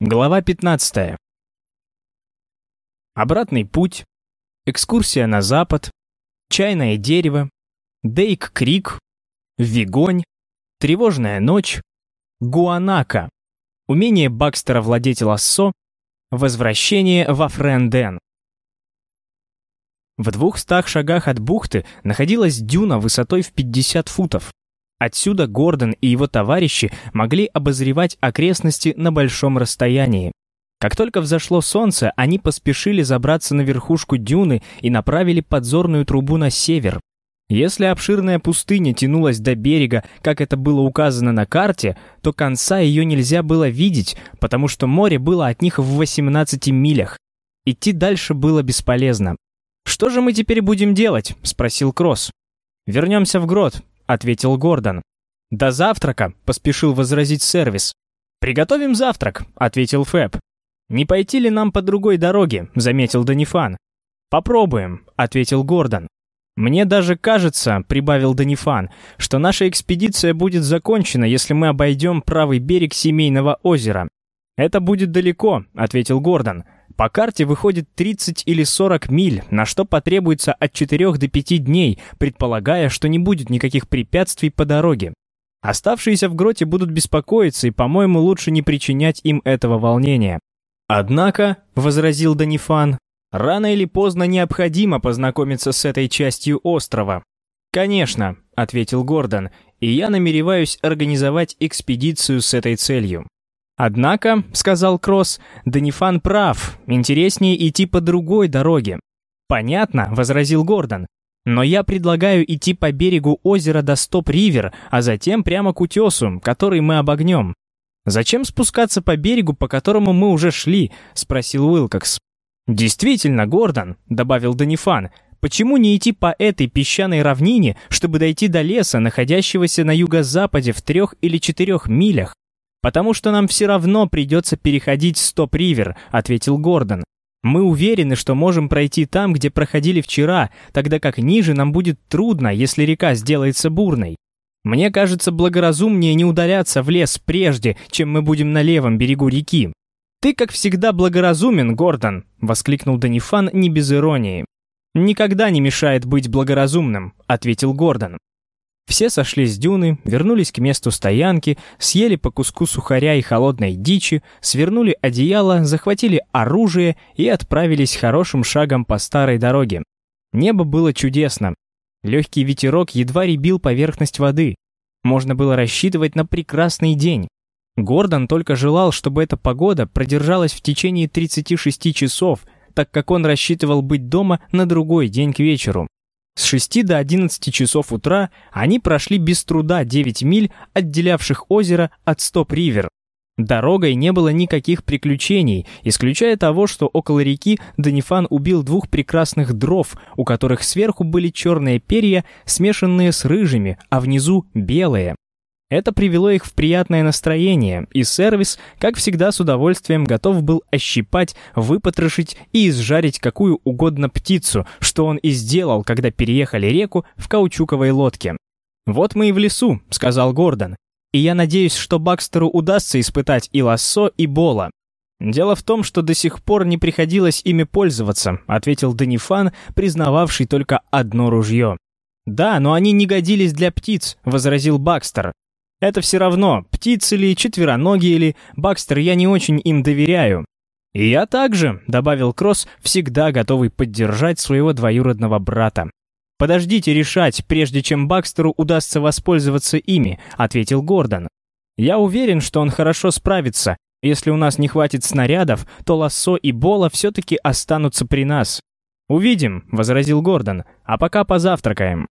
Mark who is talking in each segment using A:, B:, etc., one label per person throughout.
A: Глава 15. Обратный путь, экскурсия на запад, чайное дерево, Дейк-Крик, Вигонь, тревожная ночь, Гуанака, умение Бакстера владеть лассо, возвращение во Френден. В двухстах шагах от бухты находилась дюна высотой в 50 футов. Отсюда Гордон и его товарищи могли обозревать окрестности на большом расстоянии. Как только взошло солнце, они поспешили забраться на верхушку дюны и направили подзорную трубу на север. Если обширная пустыня тянулась до берега, как это было указано на карте, то конца ее нельзя было видеть, потому что море было от них в 18 милях. Идти дальше было бесполезно. «Что же мы теперь будем делать?» — спросил Кросс. «Вернемся в грот ответил Гордон. «До завтрака», — поспешил возразить сервис. «Приготовим завтрак», — ответил Фэб. «Не пойти ли нам по другой дороге?» — заметил Данифан. «Попробуем», — ответил Гордон. «Мне даже кажется», — прибавил Данифан, «что наша экспедиция будет закончена, если мы обойдем правый берег Семейного озера». «Это будет далеко», — ответил Гордон. По карте выходит 30 или 40 миль, на что потребуется от 4 до 5 дней, предполагая, что не будет никаких препятствий по дороге. Оставшиеся в гроте будут беспокоиться, и, по-моему, лучше не причинять им этого волнения. «Однако», — возразил Данифан, — «рано или поздно необходимо познакомиться с этой частью острова». «Конечно», — ответил Гордон, — «и я намереваюсь организовать экспедицию с этой целью». «Однако», — сказал Кросс, — «Данифан прав, интереснее идти по другой дороге». «Понятно», — возразил Гордон. «Но я предлагаю идти по берегу озера до Стоп-Ривер, а затем прямо к утесу, который мы обогнем». «Зачем спускаться по берегу, по которому мы уже шли?» — спросил Уилкокс. «Действительно, Гордон», — добавил Данифан, — «почему не идти по этой песчаной равнине, чтобы дойти до леса, находящегося на юго-западе в трех или четырех милях?» «Потому что нам все равно придется переходить Стоп-Ривер», — ответил Гордон. «Мы уверены, что можем пройти там, где проходили вчера, тогда как ниже нам будет трудно, если река сделается бурной. Мне кажется благоразумнее не удаляться в лес прежде, чем мы будем на левом берегу реки». «Ты, как всегда, благоразумен, Гордон», — воскликнул Данифан не без иронии. «Никогда не мешает быть благоразумным», — ответил Гордон. Все сошли с дюны, вернулись к месту стоянки, съели по куску сухаря и холодной дичи, свернули одеяло, захватили оружие и отправились хорошим шагом по старой дороге. Небо было чудесно. Легкий ветерок едва ребил поверхность воды. Можно было рассчитывать на прекрасный день. Гордон только желал, чтобы эта погода продержалась в течение 36 часов, так как он рассчитывал быть дома на другой день к вечеру. С 6 до 11 часов утра они прошли без труда 9 миль, отделявших озеро от Стоп-Ривер. Дорогой не было никаких приключений, исключая того, что около реки Данифан убил двух прекрасных дров, у которых сверху были черные перья, смешанные с рыжими, а внизу белые. Это привело их в приятное настроение, и сервис, как всегда, с удовольствием готов был ощипать, выпотрошить и изжарить какую угодно птицу, что он и сделал, когда переехали реку в каучуковой лодке. «Вот мы и в лесу», — сказал Гордон. «И я надеюсь, что Бакстеру удастся испытать и лассо, и бола». «Дело в том, что до сих пор не приходилось ими пользоваться», — ответил Данифан, признававший только одно ружье. «Да, но они не годились для птиц», — возразил Бакстер. Это все равно, птицы ли, четвероногие ли, Бакстер, я не очень им доверяю. И я также, добавил Кросс, всегда готовый поддержать своего двоюродного брата. «Подождите решать, прежде чем Бакстеру удастся воспользоваться ими», — ответил Гордон. «Я уверен, что он хорошо справится. Если у нас не хватит снарядов, то Лассо и Бола все-таки останутся при нас». «Увидим», — возразил Гордон, — «а пока позавтракаем».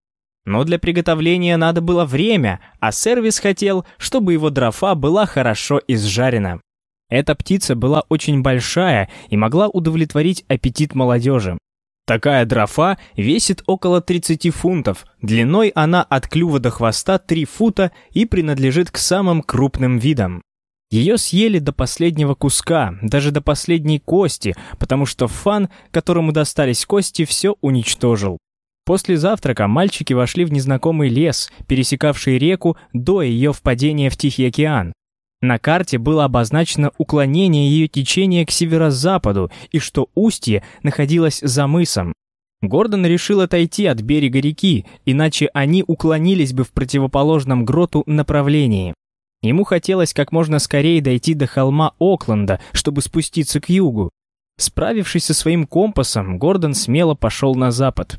A: Но для приготовления надо было время, а сервис хотел, чтобы его дрофа была хорошо изжарена. Эта птица была очень большая и могла удовлетворить аппетит молодежи. Такая дрофа весит около 30 фунтов, длиной она от клюва до хвоста 3 фута и принадлежит к самым крупным видам. Ее съели до последнего куска, даже до последней кости, потому что фан, которому достались кости, все уничтожил. После завтрака мальчики вошли в незнакомый лес, пересекавший реку до ее впадения в Тихий океан. На карте было обозначено уклонение ее течения к северо-западу и что устье находилось за мысом. Гордон решил отойти от берега реки, иначе они уклонились бы в противоположном гроту направлении. Ему хотелось как можно скорее дойти до холма Окленда, чтобы спуститься к югу. Справившись со своим компасом, Гордон смело пошел на запад.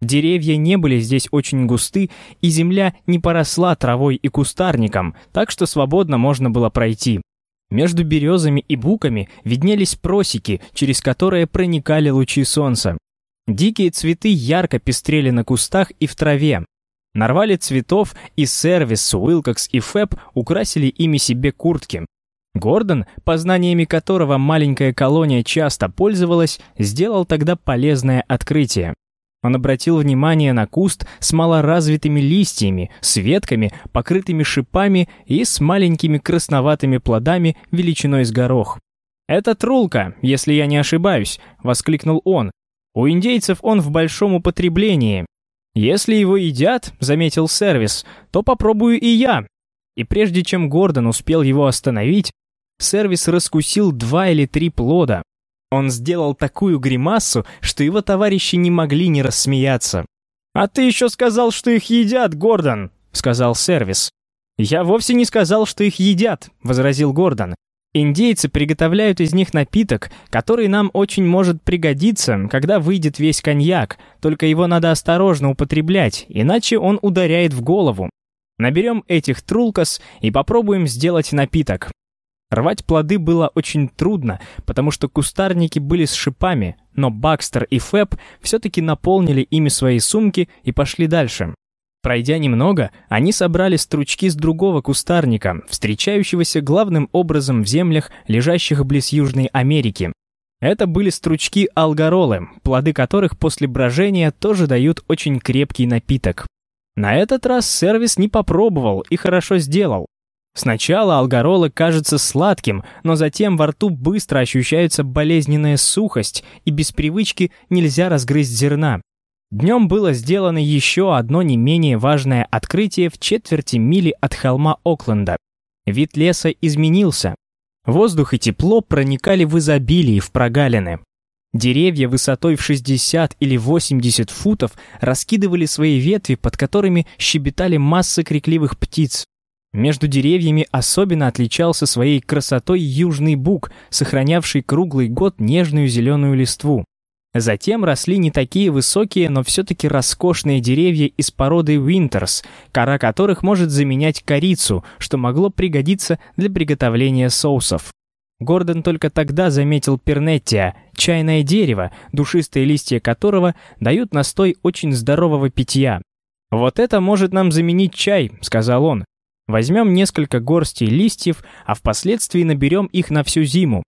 A: Деревья не были здесь очень густы, и земля не поросла травой и кустарником, так что свободно можно было пройти. Между березами и буками виднелись просеки, через которые проникали лучи солнца. Дикие цветы ярко пестрели на кустах и в траве. Нарвали цветов, и сервис, Уилкокс и Фэб украсили ими себе куртки. Гордон, познаниями которого маленькая колония часто пользовалась, сделал тогда полезное открытие. Он обратил внимание на куст с малоразвитыми листьями, с ветками, покрытыми шипами и с маленькими красноватыми плодами величиной с горох. «Это трулка, если я не ошибаюсь», — воскликнул он. «У индейцев он в большом употреблении. Если его едят, — заметил сервис, — то попробую и я». И прежде чем Гордон успел его остановить, сервис раскусил два или три плода. Он сделал такую гримасу, что его товарищи не могли не рассмеяться. «А ты еще сказал, что их едят, Гордон!» — сказал сервис. «Я вовсе не сказал, что их едят», — возразил Гордон. «Индейцы приготовляют из них напиток, который нам очень может пригодиться, когда выйдет весь коньяк, только его надо осторожно употреблять, иначе он ударяет в голову. Наберем этих трулкас и попробуем сделать напиток. Рвать плоды было очень трудно, потому что кустарники были с шипами, но Бакстер и Фэб все-таки наполнили ими свои сумки и пошли дальше. Пройдя немного, они собрали стручки с другого кустарника, встречающегося главным образом в землях, лежащих близ Южной Америки. Это были стручки алгаролы, плоды которых после брожения тоже дают очень крепкий напиток. На этот раз сервис не попробовал и хорошо сделал. Сначала алгаролы кажется сладким, но затем во рту быстро ощущается болезненная сухость, и без привычки нельзя разгрызть зерна. Днем было сделано еще одно не менее важное открытие в четверти мили от холма Окленда. Вид леса изменился. Воздух и тепло проникали в изобилии в прогалины. Деревья высотой в 60 или 80 футов раскидывали свои ветви, под которыми щебетали массы крикливых птиц. Между деревьями особенно отличался своей красотой южный бук, сохранявший круглый год нежную зеленую листву. Затем росли не такие высокие, но все-таки роскошные деревья из породы Винтерс, кора которых может заменять корицу, что могло пригодиться для приготовления соусов. Гордон только тогда заметил пернеттия, чайное дерево, душистые листья которого дают настой очень здорового питья. «Вот это может нам заменить чай», — сказал он. Возьмем несколько горстей листьев, а впоследствии наберем их на всю зиму.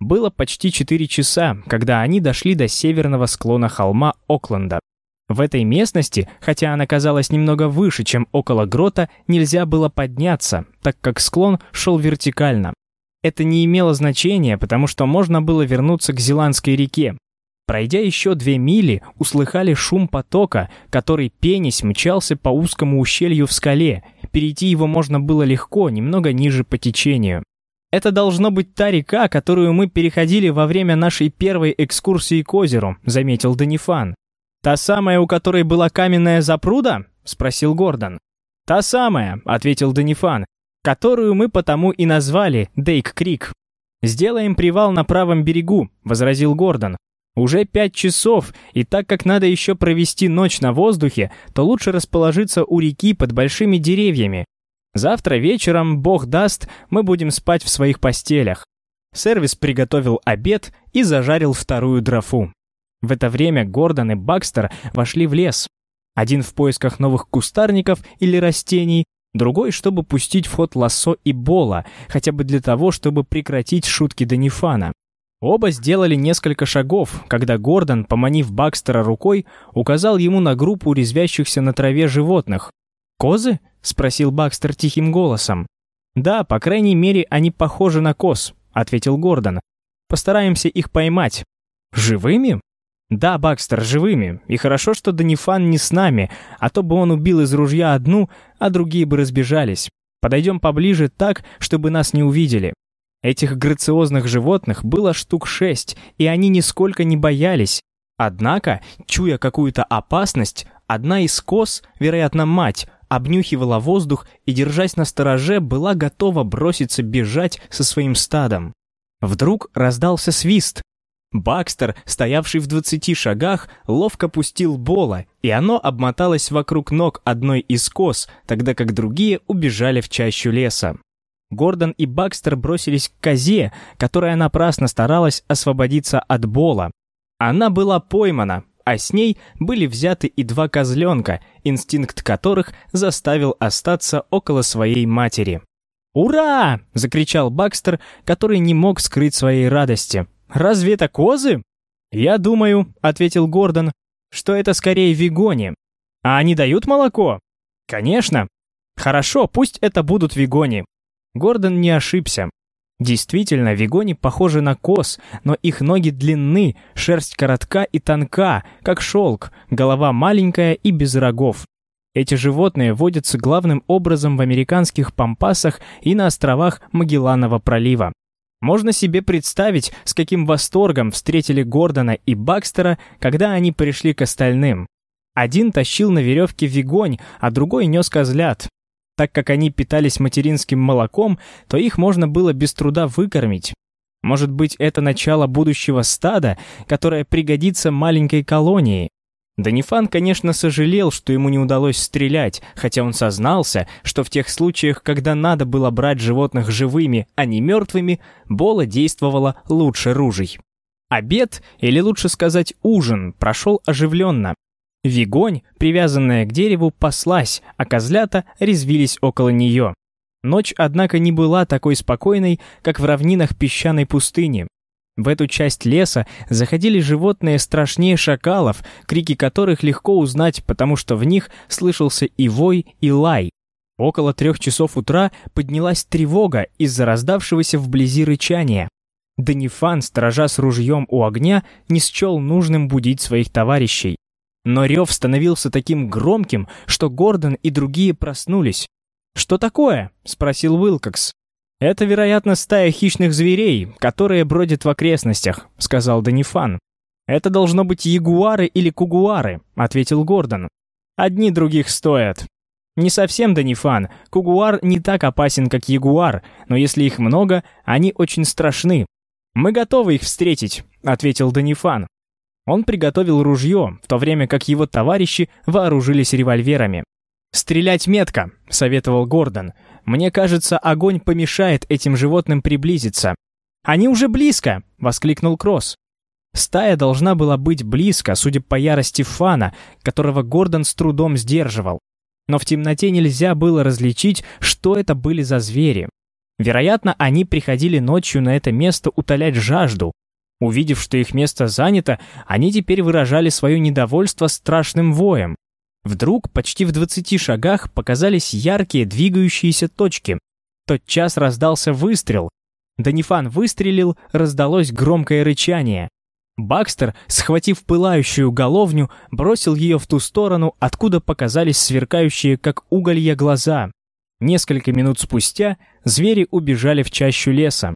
A: Было почти 4 часа, когда они дошли до северного склона холма Окленда. В этой местности, хотя она казалась немного выше, чем около грота, нельзя было подняться, так как склон шел вертикально. Это не имело значения, потому что можно было вернуться к Зеландской реке. Пройдя еще две мили, услыхали шум потока, который пенись мчался по узкому ущелью в скале Перейти его можно было легко, немного ниже по течению. «Это должно быть та река, которую мы переходили во время нашей первой экскурсии к озеру», — заметил Данифан. «Та самая, у которой была каменная запруда?» — спросил Гордон. «Та самая», — ответил Данифан, «которую мы потому и назвали Дейк-Крик». «Сделаем привал на правом берегу», — возразил Гордон. Уже пять часов, и так как надо еще провести ночь на воздухе, то лучше расположиться у реки под большими деревьями. Завтра вечером, бог даст, мы будем спать в своих постелях. Сервис приготовил обед и зажарил вторую дрофу. В это время Гордон и Бакстер вошли в лес. Один в поисках новых кустарников или растений, другой, чтобы пустить в ход лассо и бола, хотя бы для того, чтобы прекратить шутки Данифана. Оба сделали несколько шагов, когда Гордон, поманив Бакстера рукой, указал ему на группу резвящихся на траве животных. «Козы?» — спросил Бакстер тихим голосом. «Да, по крайней мере, они похожи на коз», — ответил Гордон. «Постараемся их поймать». «Живыми?» «Да, Бакстер, живыми. И хорошо, что Данифан не с нами, а то бы он убил из ружья одну, а другие бы разбежались. Подойдем поближе так, чтобы нас не увидели. Этих грациозных животных было штук шесть, и они нисколько не боялись. Однако, чуя какую-то опасность, одна из коз, вероятно, мать, обнюхивала воздух и, держась на стороже, была готова броситься бежать со своим стадом. Вдруг раздался свист. Бакстер, стоявший в двадцати шагах, ловко пустил Бола, и оно обмоталось вокруг ног одной из коз, тогда как другие убежали в чащу леса. Гордон и Бакстер бросились к козе, которая напрасно старалась освободиться от Бола. Она была поймана, а с ней были взяты и два козленка, инстинкт которых заставил остаться около своей матери. «Ура!» — закричал Бакстер, который не мог скрыть своей радости. «Разве это козы?» «Я думаю», — ответил Гордон, — «что это скорее вигони. А они дают молоко?» «Конечно». «Хорошо, пусть это будут вигони». Гордон не ошибся. Действительно, вигони похожи на коз, но их ноги длинны, шерсть коротка и тонка, как шелк, голова маленькая и без рогов. Эти животные водятся главным образом в американских пампасах и на островах Магелланова пролива. Можно себе представить, с каким восторгом встретили Гордона и Бакстера, когда они пришли к остальным. Один тащил на веревке вигонь, а другой нес козлят. Так как они питались материнским молоком, то их можно было без труда выкормить. Может быть, это начало будущего стада, которое пригодится маленькой колонии. Данифан, конечно, сожалел, что ему не удалось стрелять, хотя он сознался, что в тех случаях, когда надо было брать животных живыми, а не мертвыми, Бола действовала лучше ружей. Обед, или лучше сказать ужин, прошел оживленно. Вигонь, привязанная к дереву, паслась, а козлята резвились около нее. Ночь, однако, не была такой спокойной, как в равнинах песчаной пустыни. В эту часть леса заходили животные страшнее шакалов, крики которых легко узнать, потому что в них слышался и вой, и лай. Около трех часов утра поднялась тревога из-за раздавшегося вблизи рычания. Данифан, сторожа с ружьем у огня, не счел нужным будить своих товарищей. Но рев становился таким громким, что Гордон и другие проснулись. «Что такое?» — спросил Уилкокс. «Это, вероятно, стая хищных зверей, которые бродят в окрестностях», — сказал Данифан. «Это должно быть ягуары или кугуары», — ответил Гордон. «Одни других стоят». «Не совсем, Данифан. Кугуар не так опасен, как ягуар, но если их много, они очень страшны». «Мы готовы их встретить», — ответил Данифан. Он приготовил ружье, в то время как его товарищи вооружились револьверами. «Стрелять метко», — советовал Гордон. Мне кажется, огонь помешает этим животным приблизиться. Они уже близко, воскликнул Кросс. Стая должна была быть близко, судя по ярости Фана, которого Гордон с трудом сдерживал. Но в темноте нельзя было различить, что это были за звери. Вероятно, они приходили ночью на это место утолять жажду. Увидев, что их место занято, они теперь выражали свое недовольство страшным воем. Вдруг, почти в двадцати шагах, показались яркие двигающиеся точки. Тот час раздался выстрел. Данифан выстрелил, раздалось громкое рычание. Бакстер, схватив пылающую головню, бросил ее в ту сторону, откуда показались сверкающие, как уголья, глаза. Несколько минут спустя звери убежали в чащу леса.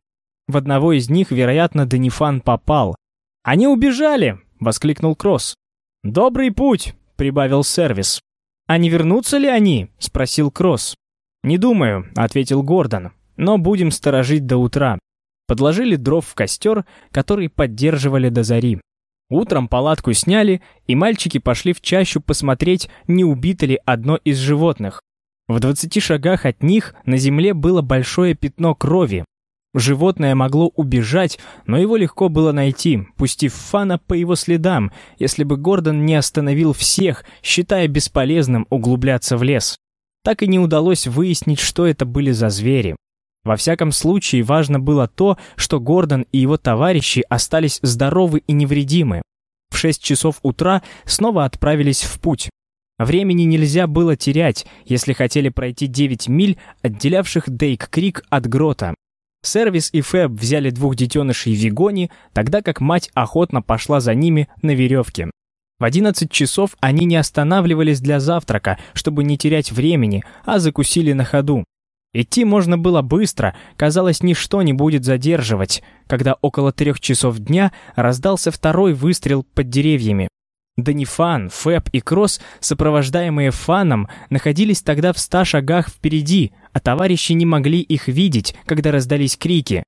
A: В одного из них, вероятно, Данифан попал. «Они убежали!» — воскликнул Кросс. «Добрый путь!» прибавил сервис. «А не вернутся ли они?» — спросил Кросс. «Не думаю», — ответил Гордон, — «но будем сторожить до утра». Подложили дров в костер, который поддерживали до зари. Утром палатку сняли, и мальчики пошли в чащу посмотреть, не убито ли одно из животных. В двадцати шагах от них на земле было большое пятно крови, Животное могло убежать, но его легко было найти, пустив Фана по его следам, если бы Гордон не остановил всех, считая бесполезным углубляться в лес. Так и не удалось выяснить, что это были за звери. Во всяком случае, важно было то, что Гордон и его товарищи остались здоровы и невредимы. В шесть часов утра снова отправились в путь. Времени нельзя было терять, если хотели пройти 9 миль, отделявших Дейк-Крик от Грота. Сервис и Фэб взяли двух детенышей Вигони, тогда как мать охотно пошла за ними на веревке. В 11 часов они не останавливались для завтрака, чтобы не терять времени, а закусили на ходу. Идти можно было быстро, казалось, ничто не будет задерживать, когда около трех часов дня раздался второй выстрел под деревьями. Данифан, Фэб и Кросс, сопровождаемые Фаном, находились тогда в ста шагах впереди, а товарищи не могли их видеть, когда раздались крики.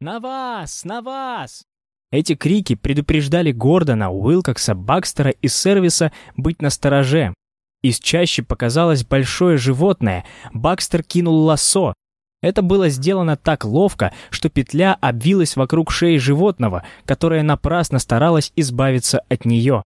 A: «На вас! На вас!» Эти крики предупреждали Гордона, Уилкокса, Бакстера и Сервиса быть настороже. Из чаще показалось большое животное. Бакстер кинул лассо. Это было сделано так ловко, что петля обвилась вокруг шеи животного, которое напрасно старалось избавиться от нее.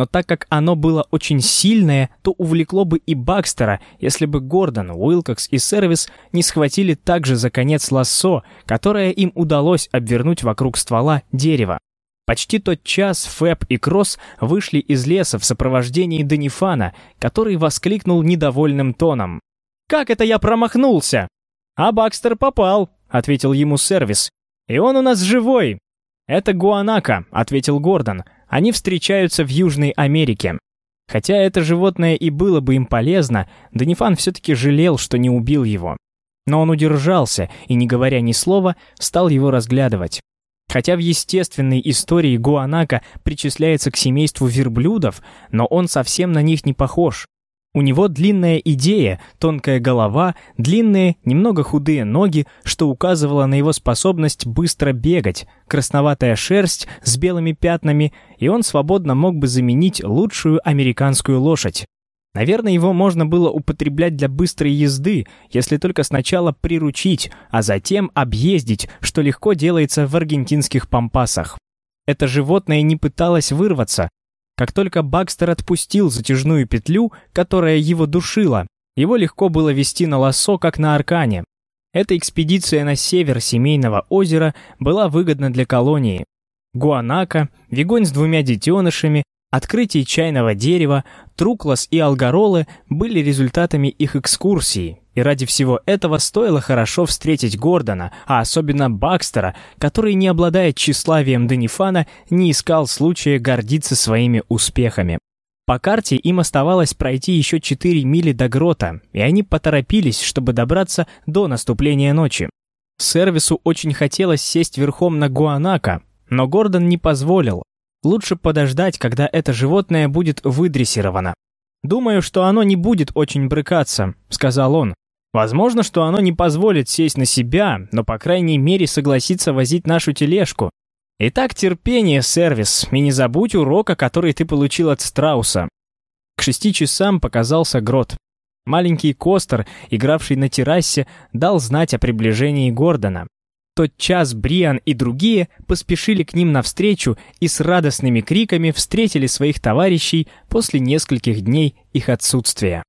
A: Но так как оно было очень сильное, то увлекло бы и Бакстера, если бы Гордон, Уилкокс и Сервис не схватили также за конец лассо, которое им удалось обвернуть вокруг ствола дерева. Почти тот час Фэб и Кросс вышли из леса в сопровождении Данифана, который воскликнул недовольным тоном. «Как это я промахнулся?» «А Бакстер попал», — ответил ему сервис. «И он у нас живой». «Это Гуанака», — ответил Гордон. «Они встречаются в Южной Америке». Хотя это животное и было бы им полезно, Данифан все-таки жалел, что не убил его. Но он удержался и, не говоря ни слова, стал его разглядывать. Хотя в естественной истории Гуанака причисляется к семейству верблюдов, но он совсем на них не похож. У него длинная идея, тонкая голова, длинные, немного худые ноги, что указывало на его способность быстро бегать, красноватая шерсть с белыми пятнами, и он свободно мог бы заменить лучшую американскую лошадь. Наверное, его можно было употреблять для быстрой езды, если только сначала приручить, а затем объездить, что легко делается в аргентинских пампасах. Это животное не пыталось вырваться. Как только Бакстер отпустил затяжную петлю, которая его душила, его легко было вести на лассо, как на аркане. Эта экспедиция на север семейного озера была выгодна для колонии. Гуанака, вигонь с двумя детенышами, Открытие чайного дерева, Труклас и Алгаролы были результатами их экскурсии, и ради всего этого стоило хорошо встретить Гордона, а особенно Бакстера, который, не обладая тщеславием Данифана, не искал случая гордиться своими успехами. По карте им оставалось пройти еще 4 мили до грота, и они поторопились, чтобы добраться до наступления ночи. Сервису очень хотелось сесть верхом на Гуанака, но Гордон не позволил, Лучше подождать, когда это животное будет выдрессировано. «Думаю, что оно не будет очень брыкаться», — сказал он. «Возможно, что оно не позволит сесть на себя, но, по крайней мере, согласится возить нашу тележку. Итак, терпение, сервис, и не забудь урока, который ты получил от страуса». К шести часам показался грот. Маленький Костер, игравший на террасе, дал знать о приближении Гордона тот час Бриан и другие поспешили к ним навстречу и с радостными криками встретили своих товарищей после нескольких дней их отсутствия.